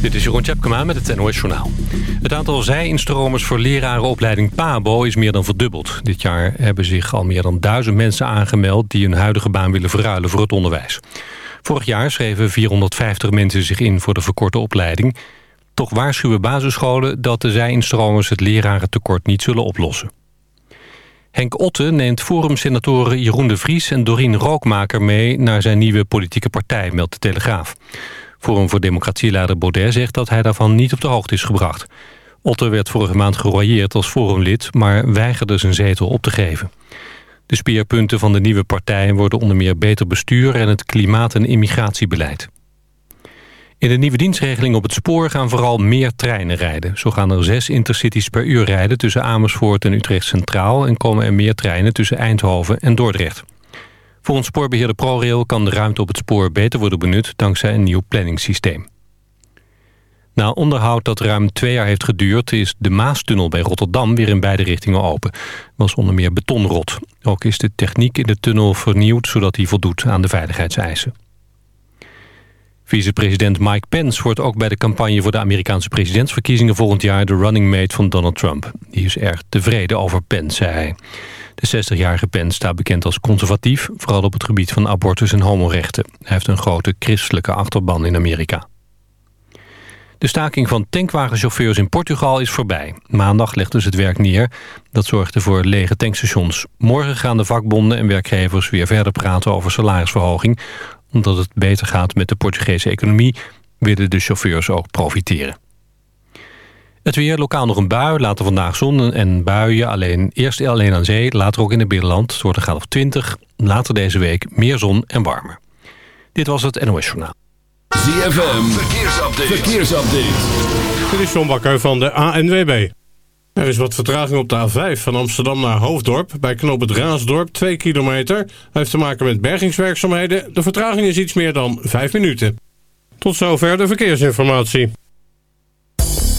Dit is Jeroen Tjepkema met het NOS Journaal. Het aantal zij-instromers voor lerarenopleiding PABO is meer dan verdubbeld. Dit jaar hebben zich al meer dan duizend mensen aangemeld... die hun huidige baan willen verruilen voor het onderwijs. Vorig jaar schreven 450 mensen zich in voor de verkorte opleiding. Toch waarschuwen basisscholen dat de zij-instromers het lerarentekort niet zullen oplossen. Henk Otte neemt Forum-senatoren Jeroen de Vries en Dorien Rookmaker mee... naar zijn nieuwe politieke partij, meldt de Telegraaf. Forum voor Democratieleider Baudet zegt dat hij daarvan niet op de hoogte is gebracht. Otte werd vorige maand geroyeerd als forumlid... maar weigerde zijn zetel op te geven. De speerpunten van de nieuwe partij worden onder meer beter bestuur... en het klimaat- en immigratiebeleid. In de nieuwe dienstregeling op het spoor gaan vooral meer treinen rijden. Zo gaan er zes intercities per uur rijden tussen Amersfoort en Utrecht Centraal... en komen er meer treinen tussen Eindhoven en Dordrecht. Volgens spoorbeheerder ProRail kan de ruimte op het spoor beter worden benut... dankzij een nieuw planningssysteem. Na onderhoud dat ruim twee jaar heeft geduurd... is de Maastunnel bij Rotterdam weer in beide richtingen open. was onder meer betonrot. Ook is de techniek in de tunnel vernieuwd... zodat die voldoet aan de veiligheidseisen. Vicepresident Mike Pence wordt ook bij de campagne voor de Amerikaanse presidentsverkiezingen volgend jaar de running mate van Donald Trump. Die is erg tevreden over Pence, zei hij. De 60-jarige Pence staat bekend als conservatief, vooral op het gebied van abortus en homorechten. Hij heeft een grote christelijke achterban in Amerika. De staking van tankwagenchauffeurs in Portugal is voorbij. Maandag legden ze het werk neer. Dat zorgde voor lege tankstations. Morgen gaan de vakbonden en werkgevers weer verder praten over salarisverhoging omdat het beter gaat met de Portugese economie... willen de chauffeurs ook profiteren. Het weer, lokaal nog een bui, later vandaag zon en buien. Alleen, eerst alleen aan zee, later ook in het binnenland. Het wordt een graad of 20. Later deze week meer zon en warmer. Dit was het NOS Journaal. ZFM, verkeersupdate. verkeersupdate. Dit is John Bakker van de ANWB. Er is wat vertraging op de A5 van Amsterdam naar Hoofddorp. Bij knoop het Raasdorp, 2 kilometer. Hij heeft te maken met bergingswerkzaamheden. De vertraging is iets meer dan 5 minuten. Tot zover de verkeersinformatie.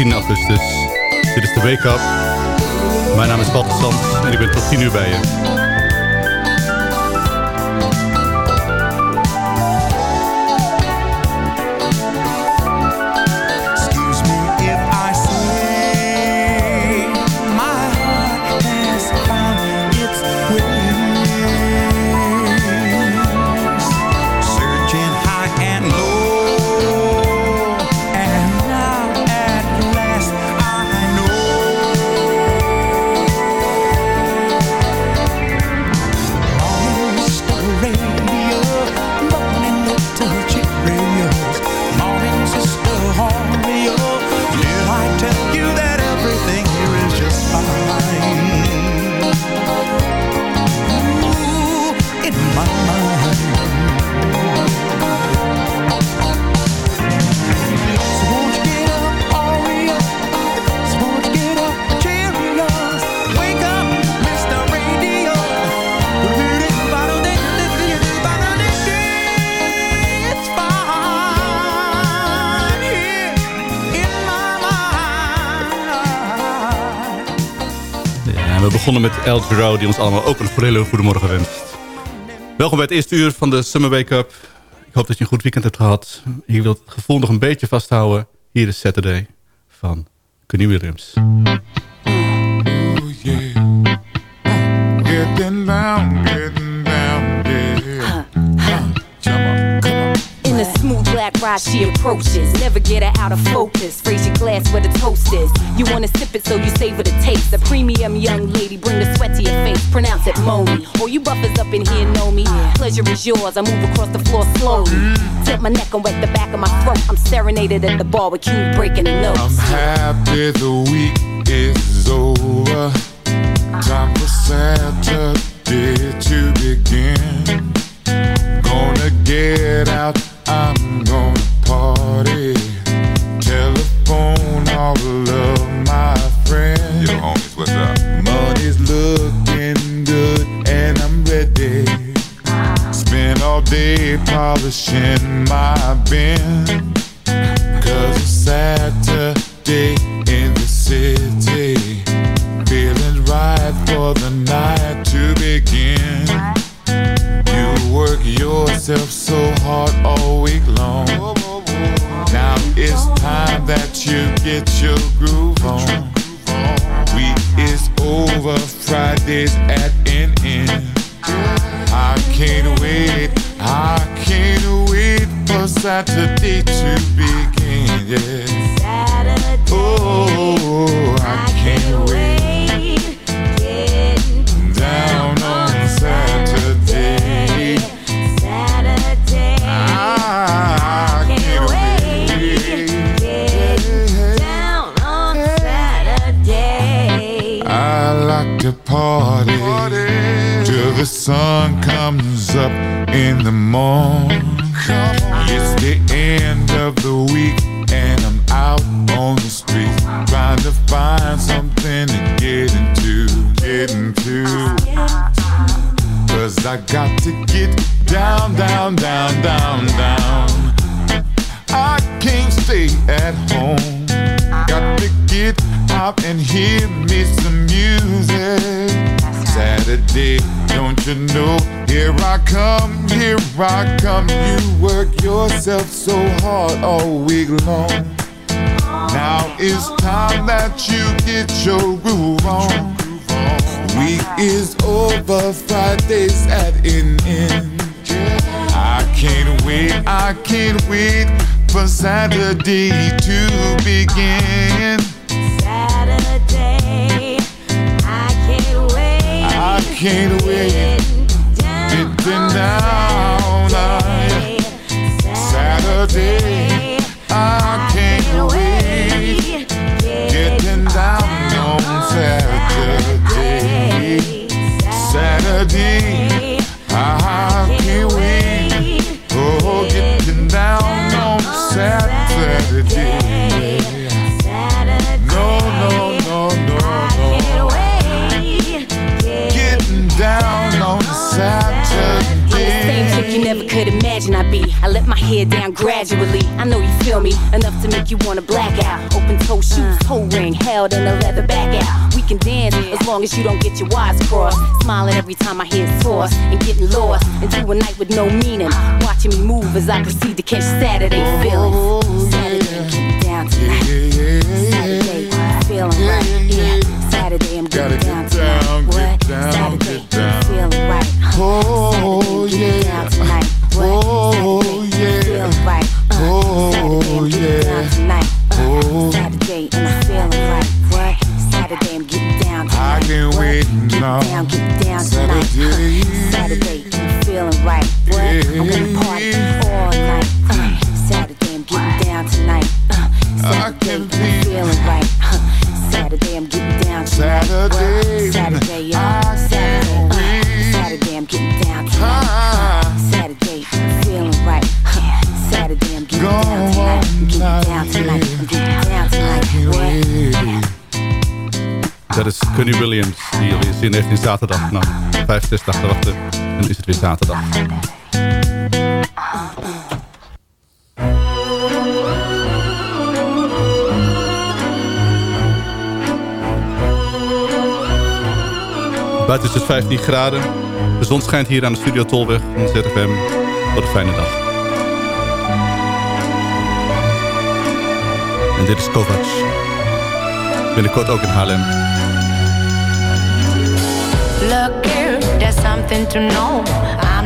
14 augustus. Dit is de Wake Up. Mijn naam is Bart Sands en ik ben tot 10 uur bij je. Begonnen met El Giro, die ons allemaal ook een hele goede morgen wenst. Welkom bij het eerste uur van de Summer Wake Up. Ik hoop dat je een goed weekend hebt gehad. Je wilt het gevoel nog een beetje vasthouden. Hier is Saturday van Kenny Williams. Down, smooth black ride she approaches. Never get her out of focus. Raise your glass where the toast is You wanna sip it so you savor the taste. A premium young lady Bring the sweat to your face. Pronounce it Moni All you buffers up in here know me. Pleasure is yours. I move across the floor slowly. Tip my neck and wet the back of my throat. I'm serenaded at the bar with Q breaking the I'm notes happy the week is over. Time for Saturday to begin. Gonna get out, I'm gonna party. Telephone all of my friends. Yo, homies, what's up? Money's looking good and I'm ready. Spend all day polishing my bin. Cause it's Saturday in the city. Feeling right for the night to begin. Work yourself so hard all week long. Now it's time that you get your groove on. Week is over, Fridays at an end. I can't wait, I can't wait for Saturday to begin. Yeah. Sun comes up in the morning. It's the end of the week and I'm out on the street trying to find something to get into, get into. Cause I got to get down, down, down, down, down. I can't stay at home. Got to get out and hear me some music. Saturday, you know? Here I come, here I come. You work yourself so hard all week long. Now it's time that you get your groove on. Week is over, Friday's at an end. I can't wait, I can't wait for Saturday to begin. Saturday, I can't wait. I can't wait. On Saturday. Hair down gradually. I know you feel me enough to make you wanna black out. Open toe shoes, toe ring, held in a leather back out. We can dance as long as you don't get your wires crossed. Smiling every time I hear toss and getting lost into a night with no meaning. Watching me move as I proceed to catch Saturday feelings. Saturday, get down tonight. Saturday, I'm feeling right. Yeah, Saturday, I'm Gotta down get down, tonight. get What? down, Saturday, get down. feeling right. Oh, Saturday, yeah. Down tonight. What? Oh, Oh, Saturday, yeah. down tonight. Uh, Oh. Saturday, and I'm feeling right. What? Saturday, I'm getting down tonight. I can't What? wait Get now. down, get down tonight. Saturday. Uh, Saturday, I'm feeling right. What? I'm gonna party all night. Uh, Saturday, I'm getting down tonight. Uh, Saturday, I'm feel- feeling right. Uh, Saturday, I'm getting down tonight. Saturday. What? Saturday, I yeah. can't Dat is Connie Williams, die zin heeft in zaterdag. Nou, vijf, zes dagen wachten en is het weer zaterdag. Buiten is het 15 graden. De zon schijnt hier aan de Studio Tolweg van ZFM. Wat een fijne dag. En dit is Kovacs. Binnenkort ook in Haarlem. There's something to know.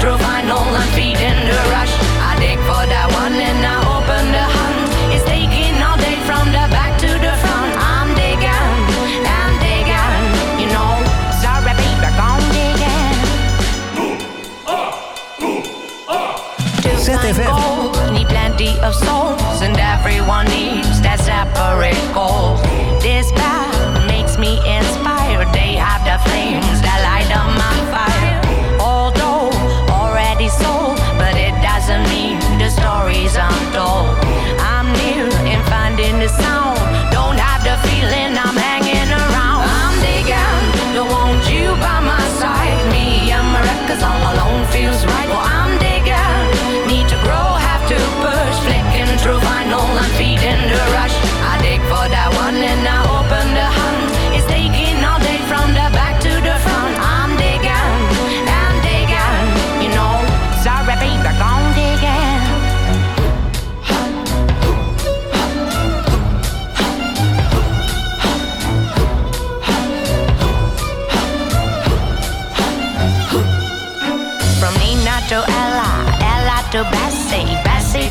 through and feeding the rush. I dig for that one and I open the hunt. It's taking all day from the back to the front. I'm digging, I'm digging, you know. Sorry, baby, gone digging. Gold, need plenty of souls, and everyone needs that separate goal. This path makes me inspired.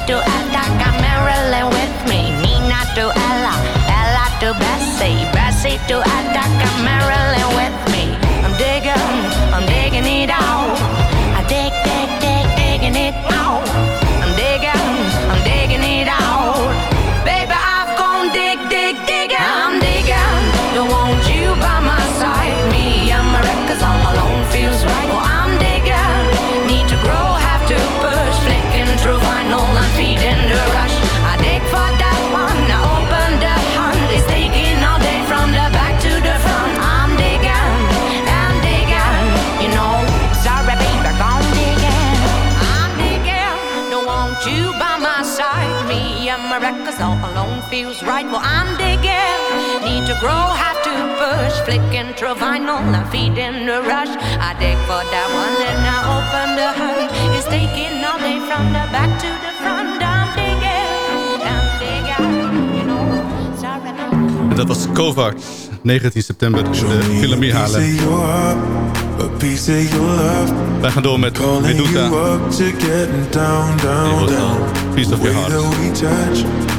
To got Marilyn with me. Nina to Ella, Ella to Bessie, Bessie to got Marilyn with me. Feels right. Well, I'm digging. Need to grow, have to push. Flicking through vinyl, I'm feeding the rush. I dig for that one, then I open the hood. It's taking all day from the back to the front. I'm digging, I'm digging. You know, sorry. En dat was Kovacs, 19 september in de Philharmonie Haarlem. Wij gaan door met Medusa. down, down, down. Piece of your heart.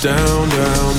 down down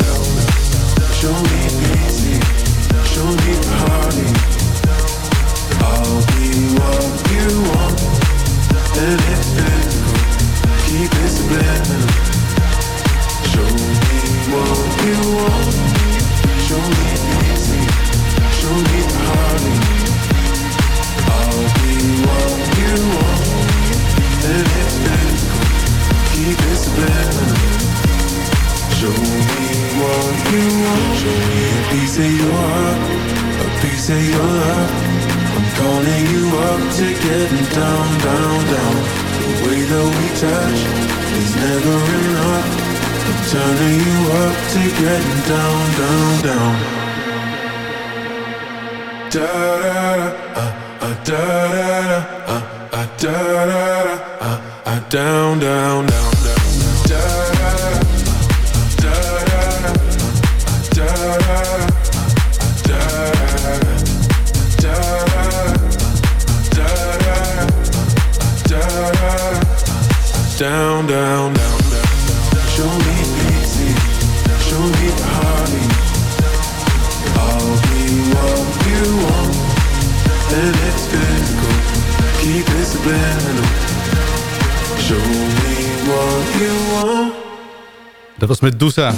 Was Medusa.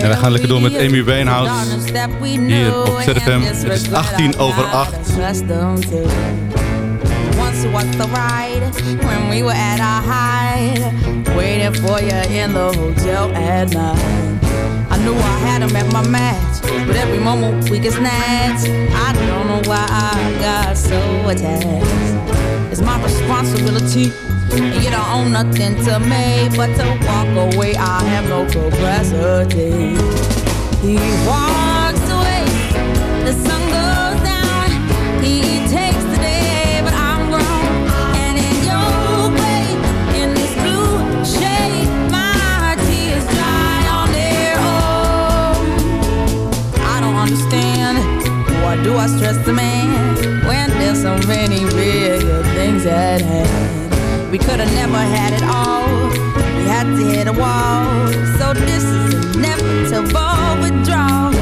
En wij gaan lekker door met Amy Winehouse. Hier op ZFM. Het is 18 over 8. Once was the ride when we were at our height, waiting for you in the hotel at night. I knew I had him at my match, but every moment we get snatched. I don't know why I got so attached. It's my responsibility, you don't own nothing to me but to walk away. I have no capacity. He walks away, the sun goes down. He takes the day, but I'm grown. And in your way, in this blue shade, my tears dry on their own. I don't understand. Why do I stress the man when there's so many bigger things at hand? We could have never had it all. We had to hit a wall. So this is inevitable withdrawal.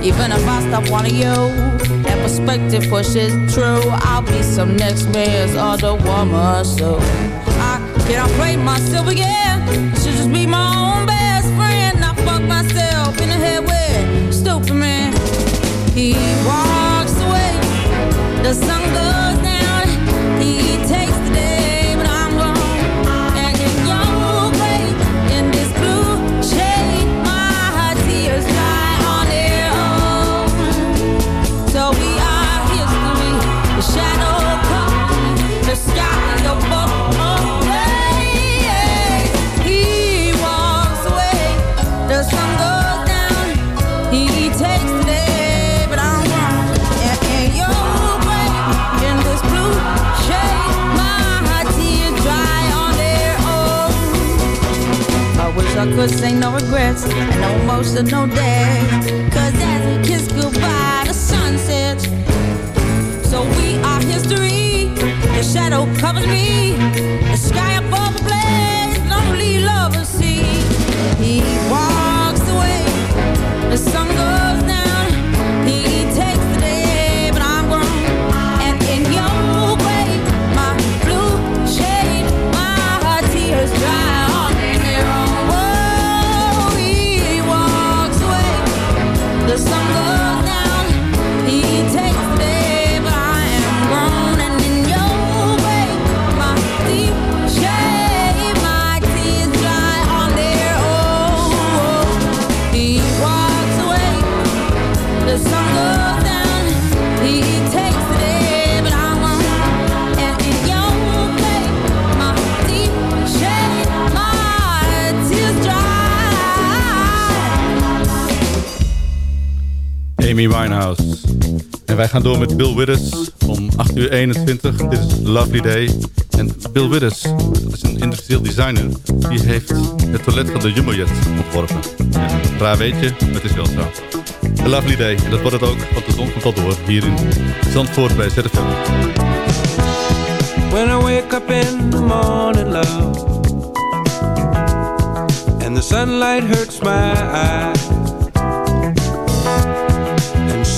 Even if I stop wanting you, that perspective pushes true. I'll be some next man's other woman, so I can't play myself again. I should just be my own best friend. I fuck myself in the head with stupid man. He walks away, the sun goes I ain't no regrets and no emotional day. Cause as we kiss goodbye, the sun sets. So we are history. The shadow covers me. Gaan door met Bill Withers om 8 uur 21. Dit is Lovely Day. En Bill Withers, dat is een industrieel designer... die heeft het toilet van de Jumbojet ontworpen. Ja, raar weet je, maar het is wel zo. A Lovely Day. En dat wordt het ook, want de zon komt door. Hier in Zandvoort bij ZFM. When I wake up in the morning, love, and the sunlight hurts my eyes,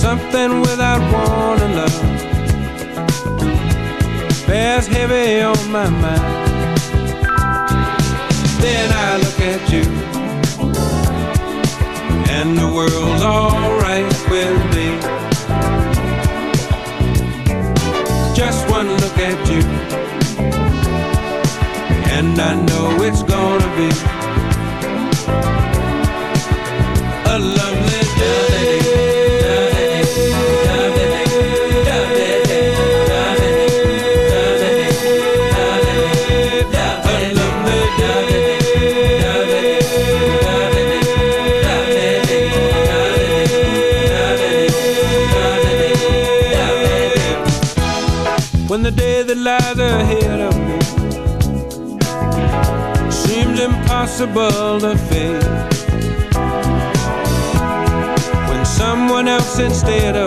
something without warning, love, bears heavy on my mind. Then I look at you, and the world's alright with me. Just one look at you and I know it's gonna be When someone else instead of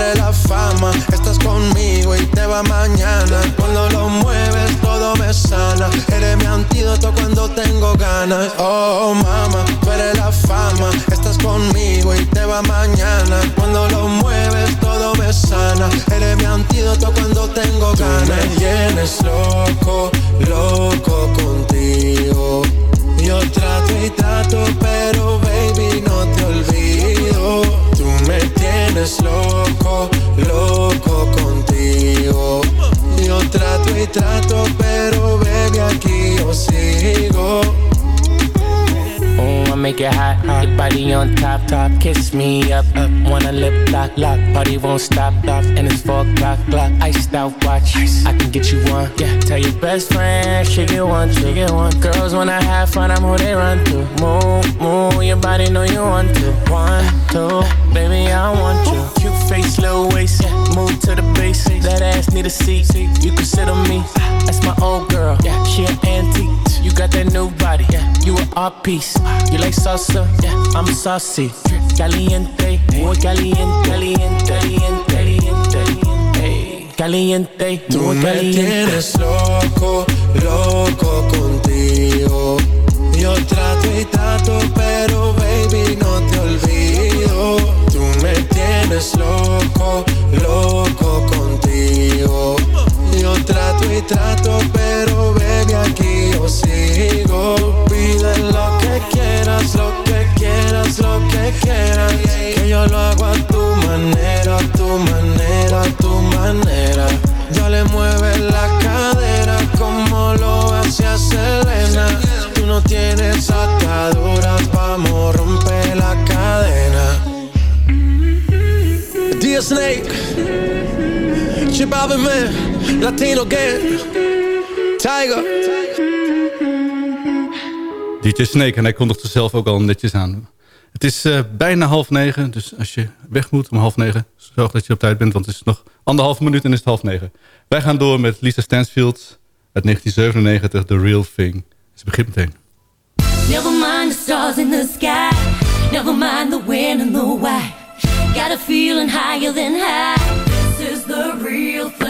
tú eres la fama. Estás conmigo y te va mañana. Cuando lo mueves, todo me sana. Eres mi antídoto cuando tengo ganas. Oh, mama, tú eres la fama. Estás conmigo y te va mañana. Cuando lo mueves, todo me sana. Eres mi antídoto cuando tengo ganas. Me tienes loco, loco contigo. Yo trato y trato, pero baby no te olvido. Tú me tienes loco, loco contigo. Yo trato y trato, pero baby aquí yo sigo. Ooh, I make it hot, hot. Your body on top, top. Kiss me up, up. Wanna lip lock, lock. Party won't stop, stop. And it's four o'clock, clock. Iced out watch. I can get you one. Yeah, tell your best friend she get one, she get one. Girls wanna have fun, I'm who they run to. Move, move. Your body know you want to. One, two, baby I want you. Cute face, low waist. Yeah, move to the base. That ass need a seat. You can sit on me. Ah. That's my old girl. Yeah, she an antique. You got that new body. Yeah, you an art piece. You like salsa? Yeah, I'm saucy. Caliente, muy caliente, caliente, caliente, caliente. Caliente, Tú muy me caliente. tienes loco, loco contigo. Yo trato y trato, pero baby no te olvido. Tú me tienes loco, loco. Yo trato y trato, pero baby aquí yo sigo. Pide lo que quieras, lo que quieras, lo que quieras. Que yo lo hago a tu manera, a tu manera, a tu manera. Ya le mueves la cadera como lo hacía Selena. Tú no tienes ataduras, vamos, rompe la cadena. Dear Snake, Chip Man, Latino Gang, Tiger. DJ Snake en hij kondigt zichzelf ook al netjes aan. Het is eh, bijna half negen, dus als je weg moet om half negen... zorg dat je op tijd bent, want het is nog anderhalf minuut en is het half negen. Wij gaan door met Lisa Stansfield uit 1997, The Real Thing. Ze begint meteen. Never mind the stars in the sky. Never mind the when and the why. Got a feeling higher than high. This is the real thing.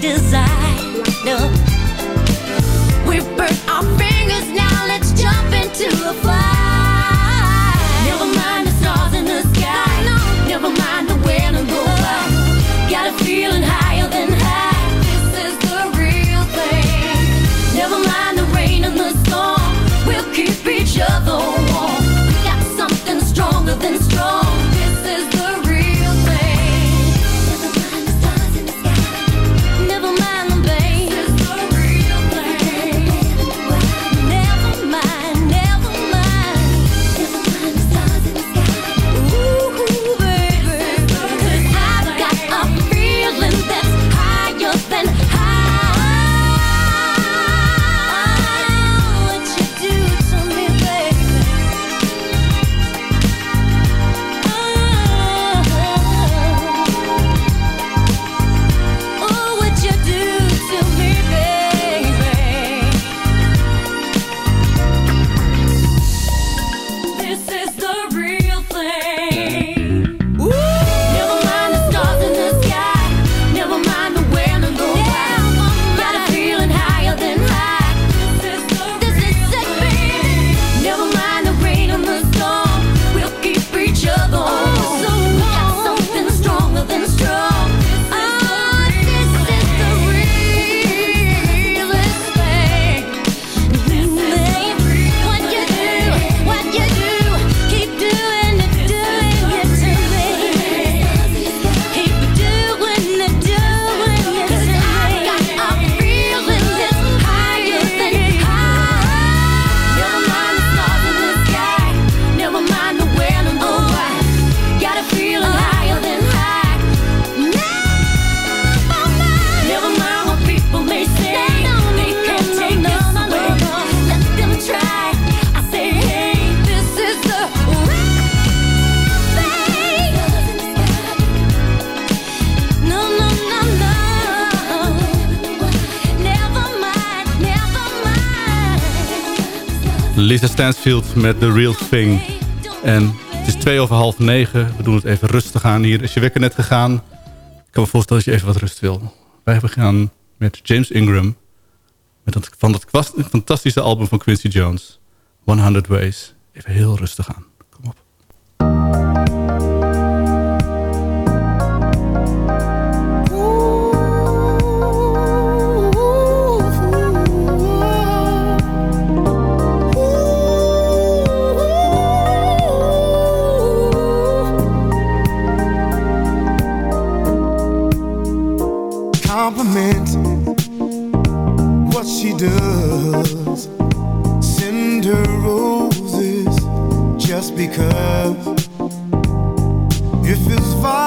Desire. Stansfield met The Real Thing. En het is twee over half negen. We doen het even rustig aan hier. Is je wekker net gegaan? Ik kan me voorstellen dat je even wat rust wil. Wij gaan met James Ingram. Met dat, van dat fantastische album van Quincy Jones. 100 Ways. Even heel rustig aan. Compliment what she does. Send her roses just because. If it's violin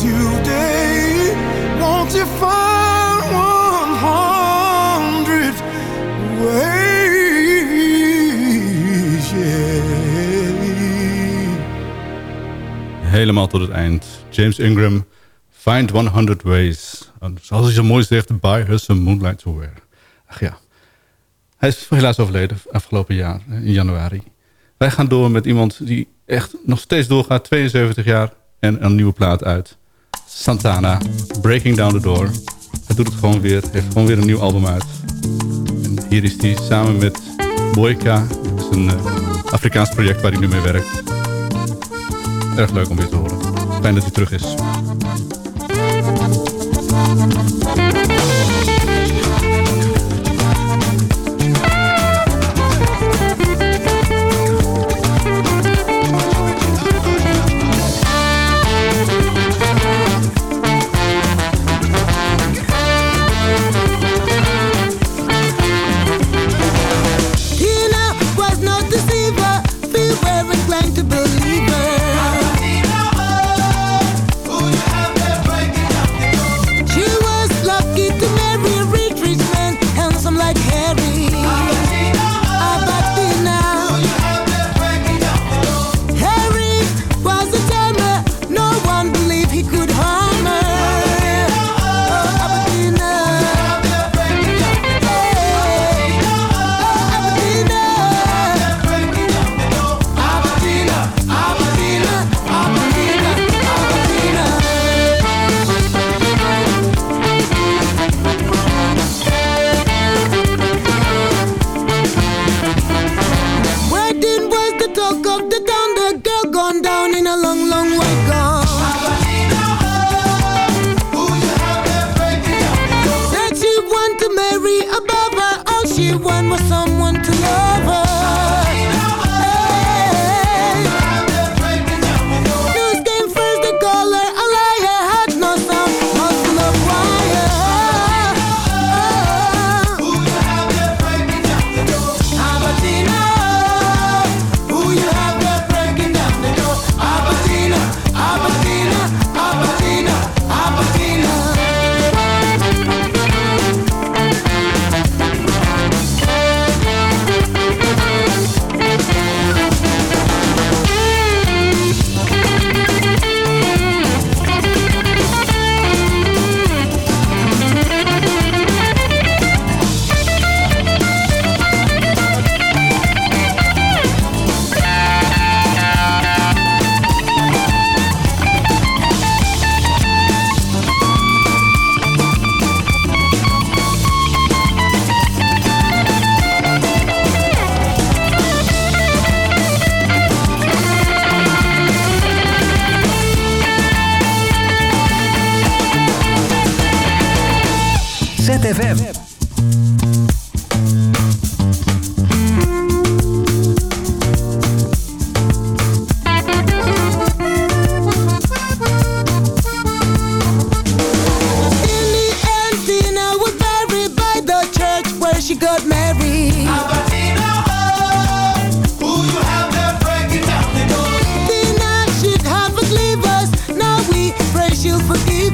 today. Won't you find 100 ways? Yeah. Helemaal tot het eind. James Ingram, Find 100 Ways. Zoals hij zo mooi zegt, buy her some moonlight to wear. Ach ja. Hij is helaas overleden afgelopen jaar, eh, in januari. Wij gaan door met iemand die echt nog steeds doorgaat. 72 jaar en een nieuwe plaat uit. Santana, Breaking Down the Door. Hij doet het gewoon weer. Heeft gewoon weer een nieuw album uit. En hier is hij samen met Boyka. Dat is een eh, Afrikaans project waar hij nu mee werkt. Erg leuk om weer te horen. Fijn dat hij terug is.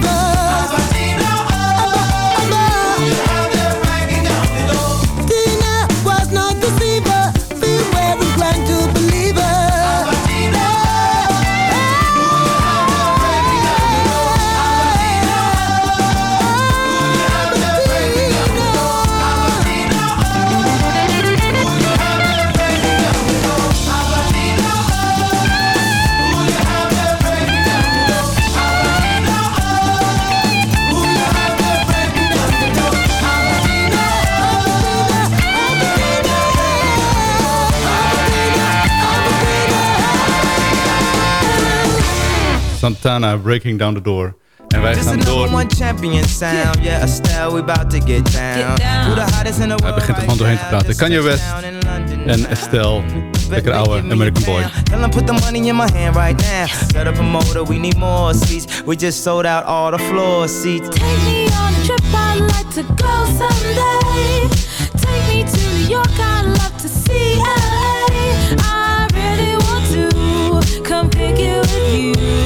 She'll Santana, Breaking Down the Door. En wij Just gaan door. one champion sound. Yeah, Estelle, we about to get down. Who the hottest in the Hij world begint er gewoon doorheen te praten. Kanye West en Estelle. Lekker oude American Boy. Tell them put the money in my hand right now. Set up a motor, we need more seats. We just sold out all the floor seats. Take me on a trip, I'd like to go someday. Take me to New York, I'd love to see LA. I really want to come pick it with you.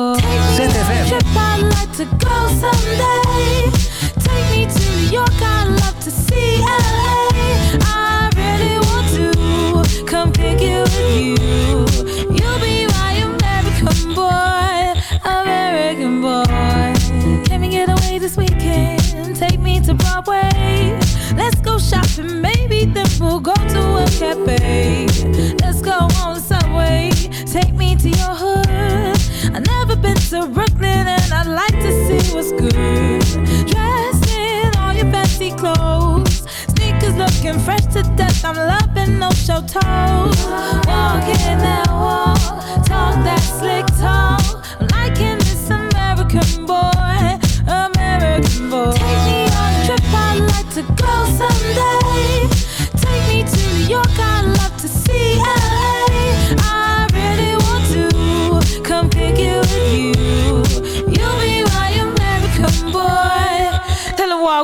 to go someday. Take me to New York, I'd love to see LA. I really want to come pick you with you. You'll be my American boy, American boy. Can we get away this weekend? Take me to Broadway. Let's go shopping, maybe then we'll go to a cafe. Let's go on the subway. Take me to your hood. I've never been to Brooklyn like to see what's good. Dressed in all your fancy clothes. Sneakers looking fresh to death. I'm loving no show toes. Walking that walk,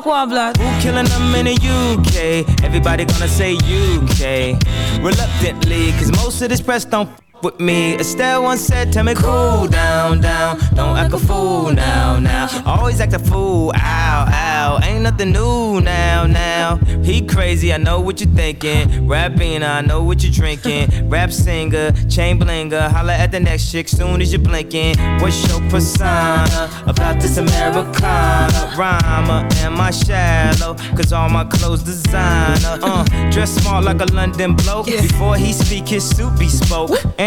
Block. Who killing them in the UK? Everybody gonna say UK. Reluctantly, cause most of this press don't with me. Estelle once said, Tell me cool down, down. Don't act a fool now, now. Always act a fool, ow, ow. Ain't nothing new now, now. He crazy, I know what you're thinking. Rapping, I know what you're drinking. Rap singer, chain blinger. Holla at the next chick soon as you're blinking. What's your persona about this Americana? Rhymer, am I shallow? Cause all my clothes designer. Uh, dress smart like a London bloke. Before he speak, his suit be spoke. And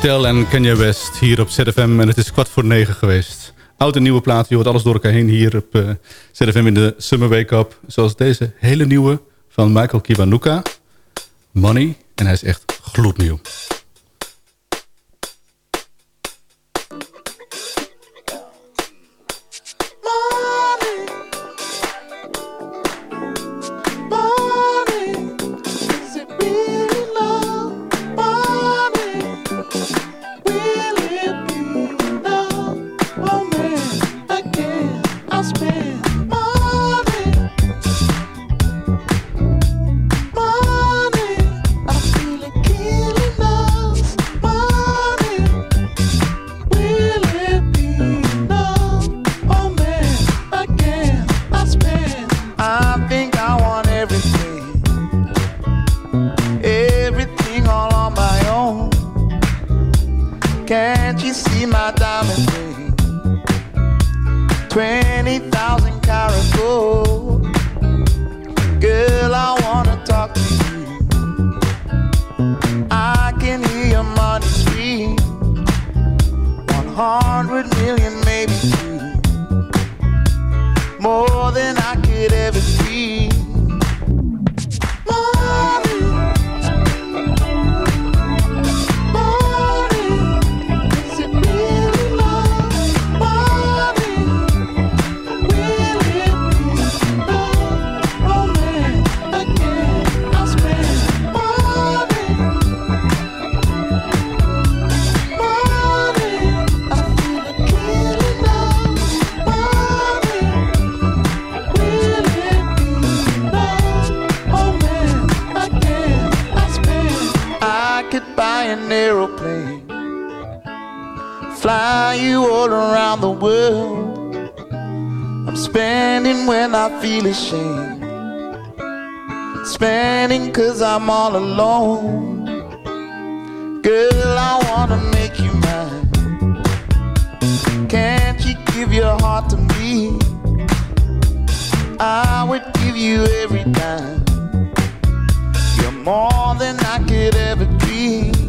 Estelle en Kanye West hier op ZFM. En het is kwart voor negen geweest. Oud en nieuwe plaat, je hoort alles door elkaar heen hier op eh, ZFM in de Summer Wake Up. Zoals deze hele nieuwe van Michael Kiwanuka. Money. En hij is echt gloednieuw. 20,000 karat gold. Girl, I wanna talk to you. I can hear your money scream. 100 million, maybe two. More than I could ever see. all around the world I'm spending when I feel ashamed. Spending cause I'm all alone. Girl, I wanna make you mine. Can't you give your heart to me? I would give you every dime. You're more than I could ever dream.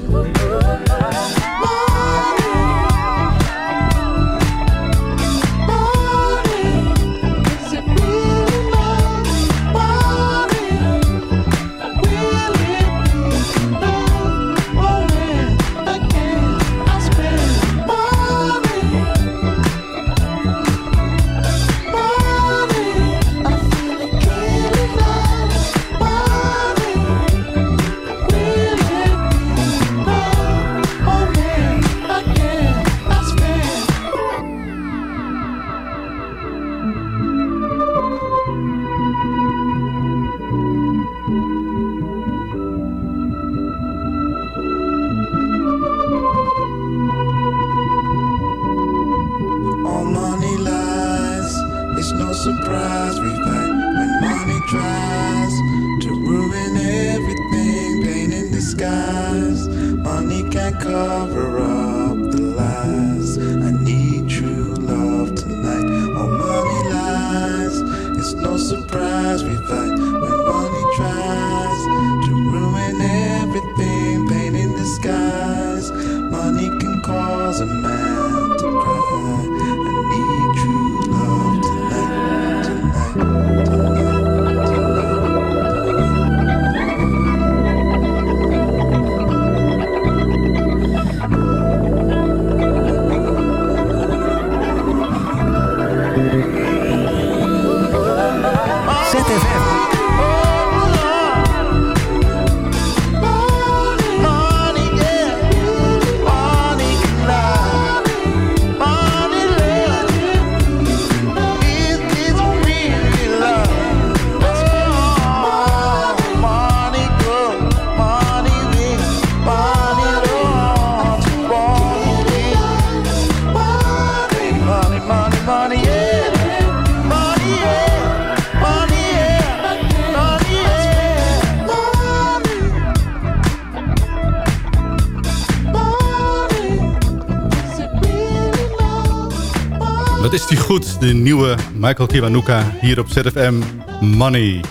Wat is die goed, de nieuwe Michael Kiwanuka hier op ZFM Money.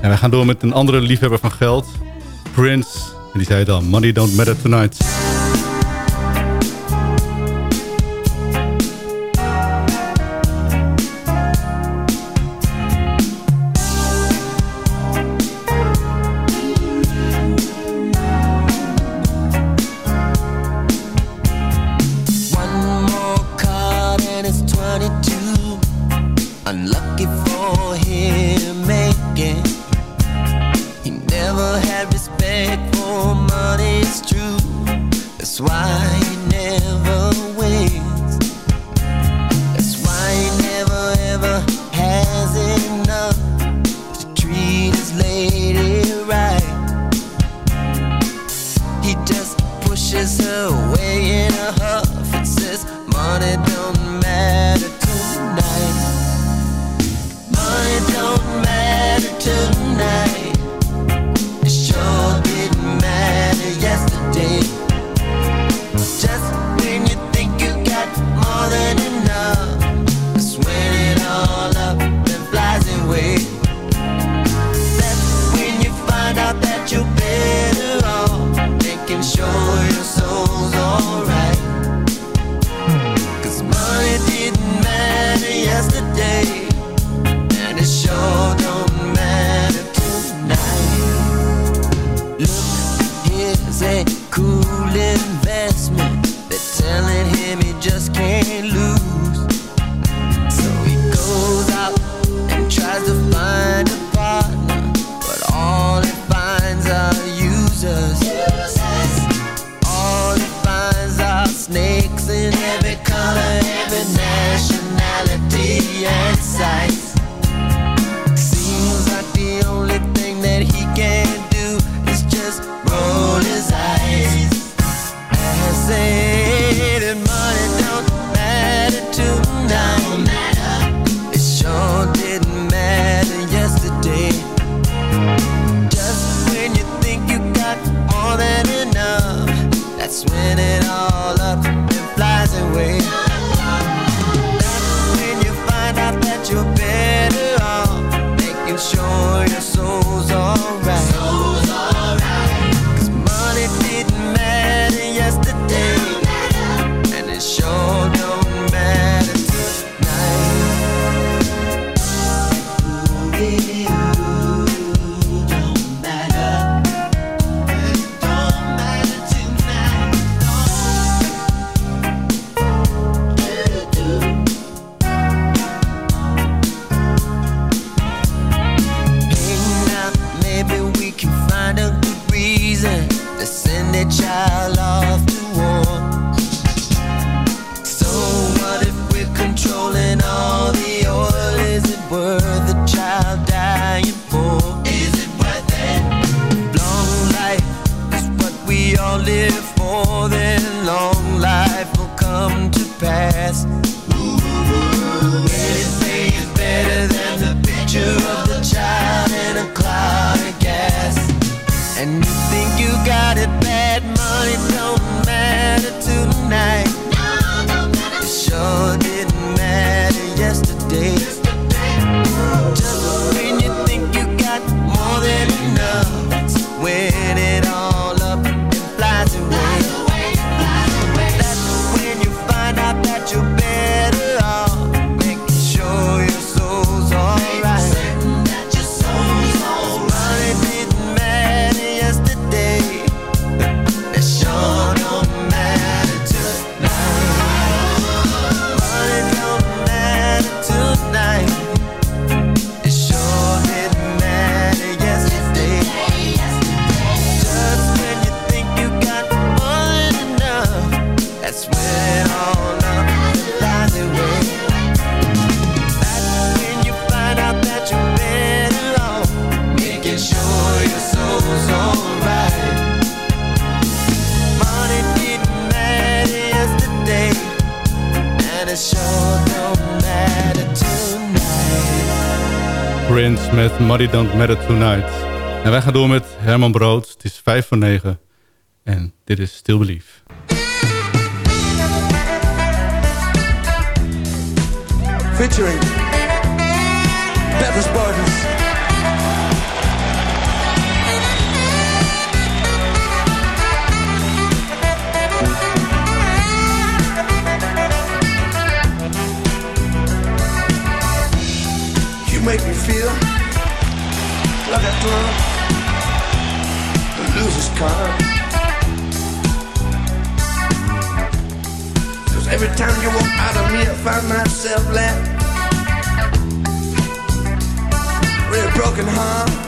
En we gaan door met een andere liefhebber van geld, Prince. En die zei dan, money don't matter tonight. us. All it finds are snakes in every color, every nationality and size. Somebody Don't Matter Tonight. En wij gaan door met Herman Brood. Het is 5 voor 9 en dit is Still Belief. Featuring Pepper Spartans. You make me feel like a girl, a loser's card. Cause every time you walk out of me, I find myself left with a broken heart.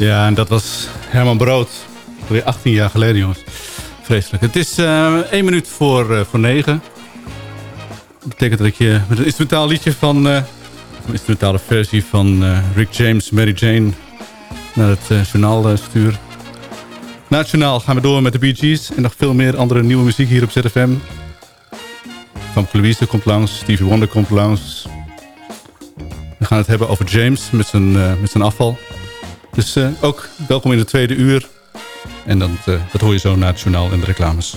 Ja, en dat was Herman Brood. Alweer 18 jaar geleden, jongens. Vreselijk. Het is eh 1 minuut voor, eh, voor 9. Dat betekent dat ik je met een instrumentaal liedje van... eh, een instrumentale versie van Rick James, Mary Jane... naar het journaal stuur. Na het journaal gaan we door met de Bee Gees... en nog veel meer andere nieuwe muziek hier op ZFM. Van Louise komt langs, Stevie Wonder komt langs. We gaan het hebben over James met zijn, met zijn afval. Dus eh, ook welkom in de tweede uur. En dan, eh, dat hoor je zo na het journaal en de reclames.